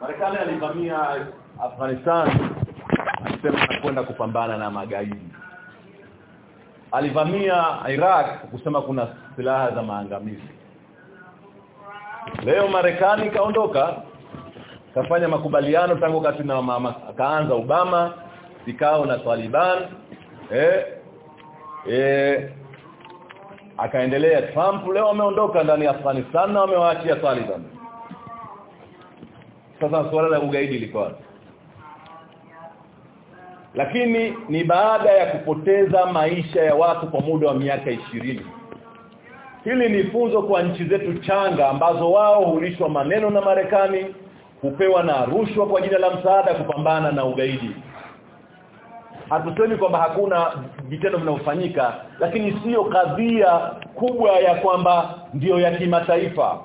Marekani alivamia Afghanistan akisema anakwenda kupambana na magaidi. Alivamia Iraq kusema kuna silaha za maangamizi. Leo Marekani kaondoka kafanya makubaliano tangu kati na mama kaanza Obama vikao na Taliban eh eh akaendelea. Trump leo ameondoka ndani ya Afghanistan na amewaachia Taliban sasa suala la ugaidi liko lakini ni baada ya kupoteza maisha ya watu kwa muda wa miaka ishirini Hili ni funzo kwa nchi zetu changa ambazo wao hulishwa maneno na Marekani hupewa na rushwa kwa jina la msaada kupambana na ugaidi. Hatusemi kwamba hakuna vitendo vinavyofanyika lakini sio kadhia kubwa ya kwamba ndiyo ya kimataifa.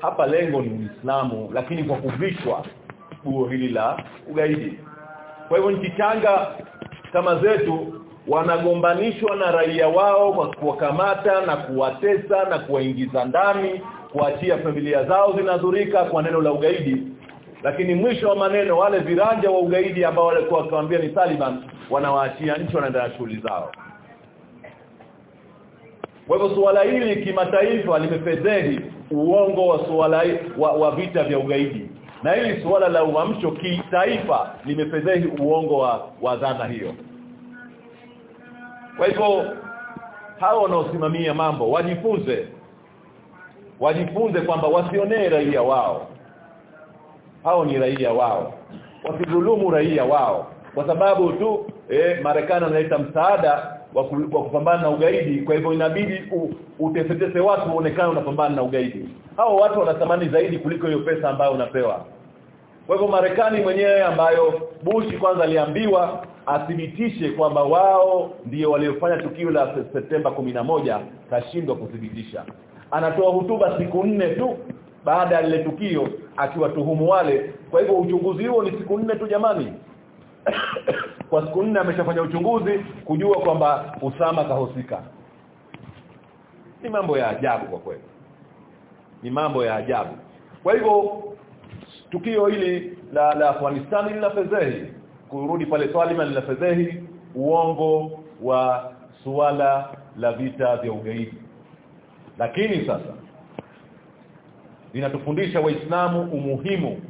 Hapa lengo ni Uislamu lakini kwa kuvishwa guo hili la ugaidi. Kwa hivyo nchi changa kama zetu wanagombanishwa na raia wao kwa kuwakamata na kuwatesa na kuwaingiza ndani kuachia familia zao zinadhurika kwa neno la ugaidi. Lakini mwisho wa maneno wale viranja wa ugaidi ambao walikuwa wakiwaambia ni Taliban wanawaachia nchi wanaendelea na shughuli zao. Kwa hivyo suala hili kimataifa limefedheli uongo wa suala wa, wa vita vya ugaidi. Na hili suala la uamsho kitaifa limefedhehi uongo wa, wa dhana hiyo. Kwa hivyo hao wanaosimamia mambo wajifunze. Wajifunze kwamba wasionee raia wao. Hao ni raia wao. Wasidhulumu raia wao. Kwa sababu tu eh, Marekani analeta msaada wa kupambana na ugaidi. Kwa hivyo inabidi utesetese watu uonekane unapambana na ugaidi. Hao watu wanatamani zaidi kuliko hiyo pesa ambayo unapewa. Kwa hivyo Marekani mwenyewe ambayo Bush kwanza aliambiwa athibitishe kwamba wao ndio waliofanya tukio la Septemba moja kashindwa kuthibitisha. Anatoa hutuba siku nne tu baada ya lile tukio akiwatuhumu wale. Kwa hivyo uchunguzi huo ni siku nne tu jamani kwa siku nne ameshafanya uchunguzi kujua kwamba Usama kahusika. Ni mambo ya ajabu kwa kweli. Ni mambo ya ajabu. Kwa hivyo tukio hili la la Afghanistan linafedhehi. Kurudi pale Taliban linafedhehi uongo wa suala la vita vya ugaidi. Lakini sasa linatufundisha waislamu umuhimu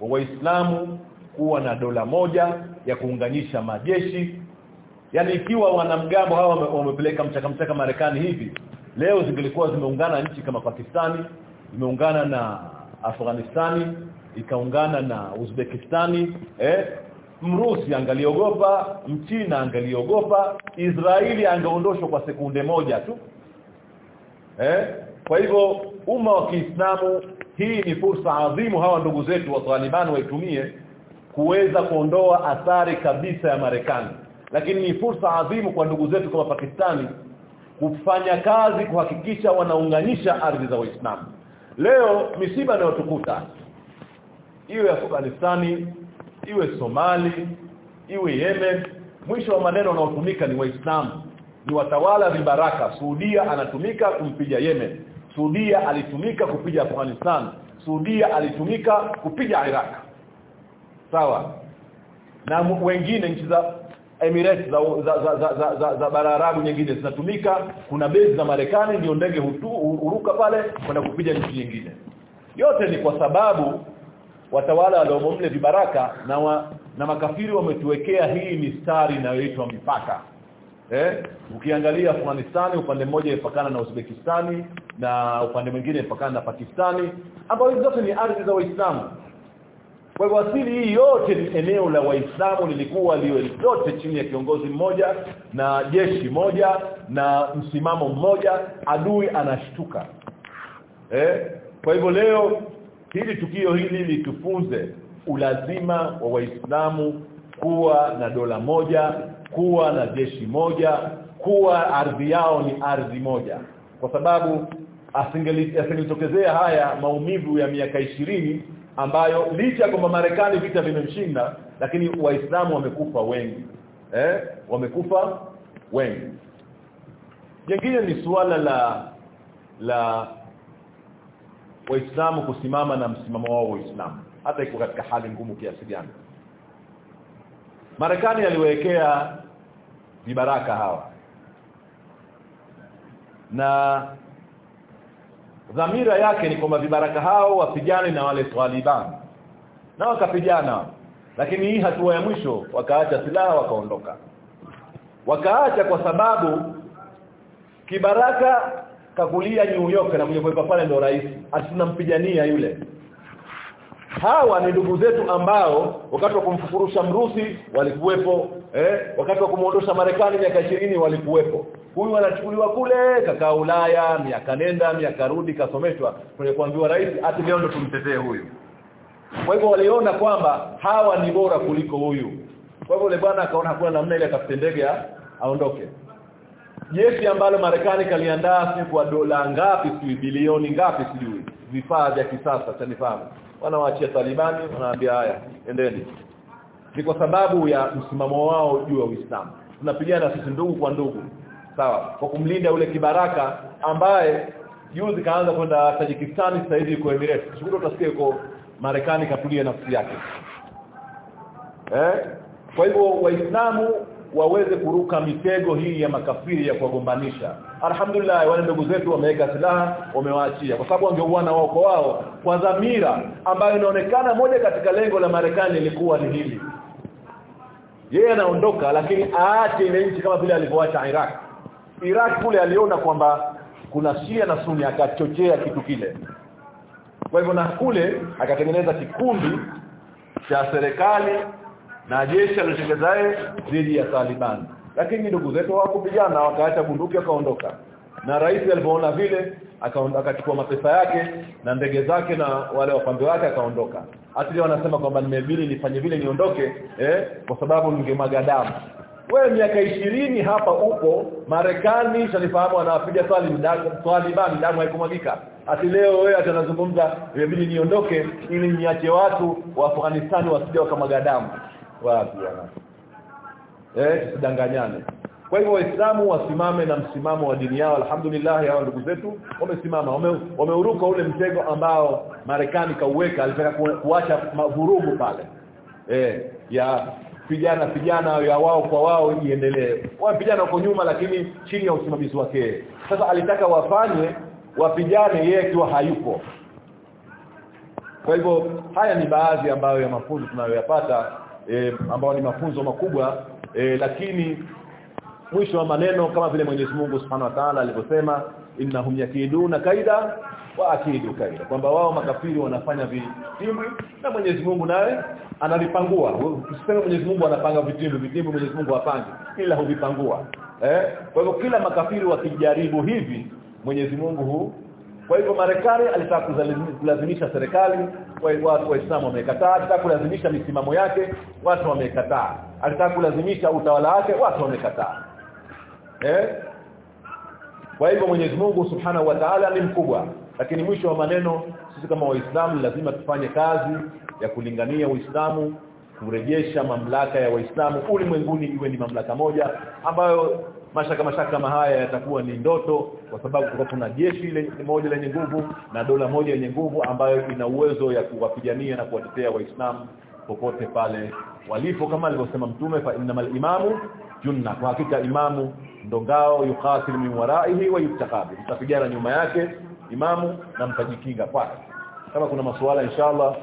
wa waislamu kuwa na dola moja ya kuunganisha majeshi yani ikiwa wanamgambo hawa wamepeleka mchaka mchaka Marekani hivi leo zingelikuwa zimeungana nchi kama Pakistani zimeungana na Afghanistani ikaungana na Uzbekistani eh Mrusi angaliogopa, Mchina angaliogopa, Israeli angeondoshwa kwa sekunde moja tu. Eh? Kwa hivyo umma wa Kiislamu hii ni fursa adhimu hawa ndugu zetu wa Taliban waitumie kuweza kuondoa athari kabisa ya Marekani. Lakini ni fursa adhimu kwa ndugu zetu kama Pakistani kufanya kazi kuhakikisha wanaunganisha ardhi za Waislamu. Leo misiba inayotukuta iwe Afghanistani iwe Somali iwe Yemen mwisho wa maneno unaotumika ni waislamu. Ni watawala vibaraka. Saudia anatumika kumpiga Yemen. Saudia alitumika kupiga Afghanistan Saudia alitumika kupiga Iraq sawa. Na wengine nchi za Emirates za za za, za, za, za, za bara Arabu nyingine zinatumika. Kuna base za Marekani ndio ndege huruka pale kwenda kupiga nchi nyingine. Yote ni kwa sababu watawala waliomomle vibaraka na wa, na makafiri wametuwekea hii mistari inayoitwa mipaka. Eh? Ukiangalia Afghanistan upande mmoja ipakana na Uzbekistani na upande mwingine ipakana na Pakistani ambapo zote ni ardhi za Waislamu kwa hivyo asili hii yote ni eneo la Waislamu lilikuwa liwe lote chini ya kiongozi mmoja na jeshi moja na msimamo mmoja adui anashtuka. Eh? Kwa hivyo leo hili tukio hili litufunze ulazima wa waislamu kuwa na dola moja kuwa na jeshi moja kuwa ardhi yao ni ardhi moja. Kwa sababu asingelitokezea haya maumivu ya miaka ishirini ambayo licha ya kwamba Marekani vita vimemshinda lakini waislamu wamekufa wengi. Eh? Wamekufa wengi. Jingine ni suala la la waislamu kusimama na msimamo wao waislamu hata iko katika hali ngumu kiasi gani. Marekani aliwekea vibaraka hawa. Na dhamira yake ni kwamba vibaraka hao wapigane na wale Taliban. Na wakapigana. Lakini hii hatua ya mwisho wakaacha silaha wakaondoka. Wakaacha kwa sababu kibaraka kakulia New York na kuja kwa pale ndo rais. Asinampigania yule. Hawa ni ndugu zetu ambao wakati wa kumfukurusha mrusi walikuwepo eh? Wakati wa kumuondosha Marekani miaka 20 walikuwepo. Huyu anachukuliwa kule kakaa Ulaya miaka nenda miaka rudi kasomeshwa. Kwenye kuambiwa rais ati leo ndo tumtetee huyu. Kwa hivyo waliona kwamba hawa ni bora kuliko huyu. Kwa hivyo yule bwana akaona hakuna namna ile akafute ndege aondoke. Jeshi ambalo Marekani kaliandaa si kwa dola ngapi sijui bilioni ngapi sijui. Vifaa vya kisasa cha nifahamu wanawaachia Talibani wanaambia haya endeni ni kwa sababu ya msimamo wao juu ya Uislamu. Tunapigana sisi ndugu kwa ndugu. Sawa. Kwa kumlinda ule kibaraka ambaye juzi kaanza kwenda Tajikistan sasa hivi kwa Emirates. Shukuru utasikia yuko Marekani katulia nafsi yake. Eh? Kwa hivyo waislamu waweze kuruka mitego hii ya makafiri ya kuwagombanisha. Alhamdulillah wale ndugu zetu wameweka silaha wamewaachia. Kwa sababu wangeuana wao kwa wao kwa dhamira ambayo inaonekana moja katika lengo la Marekani ilikuwa ni hili. Yeye anaondoka lakini aache ile nchi kama vile alivyoacha Iraq. Iraq kule aliona kwamba kuna Shia na Sunni akachochea kitu kile. Kwa hivyo na kule akatengeneza kikundi cha serikali na jeshi alilotengezae dhidi ya Taliban. Lakini ndugu zetu hawakupigana wakaacha bunduki akaondoka na rais alipoona vile akachukua mapesa yake na ndege zake na wale wapambe wake akaondoka. Hata wanasema kwamba nimebili nifanye vile niondoke eh kwa sababu ningemwaga damu. Wewe miaka ishirini hapa upo Marekani shanifahamu anawapiga swali Taliban damu haikumwagika. Ati leo wewe atanazungumza niondoke ili niache watu wa Afghanistan wasije wakamwaga damu wapi ana eh tusidanganyane. Kwa hivyo waislamu wasimame na msimamo wa dini yao. Alhamdulillah hao ndugu zetu wamesimama wameuruka ule mtego ambao Marekani kauweka. Alitaka kuacha vurugu pale. Eh ya vijana vijana ya wao kwa wao iendelee. Wao vijana wako nyuma lakini chini ya usimamizi wake. Sasa alitaka wafanye wapigane yeye akiwa hayupo. Kwa hivyo haya ni baadhi ambayo ya mafunzo tunayoyapata e, ambao ni mafunzo makubwa e, lakini mwisho wa maneno kama vile Mwenyezi Mungu Subhanahu wa Ta'ala alivyosema innahum yakiduna kaida wa akidu kaida kwamba wao makafiri wanafanya vitimbi na Mwenyezi Mungu naye analipangua. Usiseme Mwenyezi Mungu anapanga vitimbi vitimbi Mwenyezi Mungu hapangi ila huvipangua eh kwa hivyo kila makafiri wakijaribu hivi Mwenyezi Mungu huu kwa hivyo Marekani alitaka kulazimisha serikali watu waislamu wamekataa alitaka kulazimisha misimamo yake watu wamekataa. Alitaka kulazimisha utawala wake watu wamekataa. Eh? Kwa hivyo Mwenyezi Mungu Subhanahu wa Ta'ala ni mkubwa. Lakini mwisho wa maneno sisi kama waislamu lazima tufanye kazi ya kulingania uislamu kurejesha mamlaka ya waislamu ulimwenguni iwe ni mamlaka moja ambayo mashaka mashaka kama haya yatakuwa ni ndoto kwa sababu kuna jeshi lenye moja lenye nguvu na dola moja lenye nguvu ambayo ina uwezo ya kuwapigania na kuwatetea waislamu popote pale walipo. Kama alivyosema mtume fa innamal imamu junna kwa hakika imamu ndo ngao yuqatil min waraihi wa yuttaqabi mtapigana nyuma yake imamu na mtajikinga kwake. Kama kuna masuala inshallah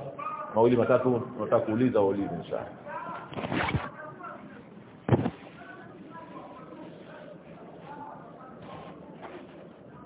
mawili matatu unataka kuuliza waulize inshallah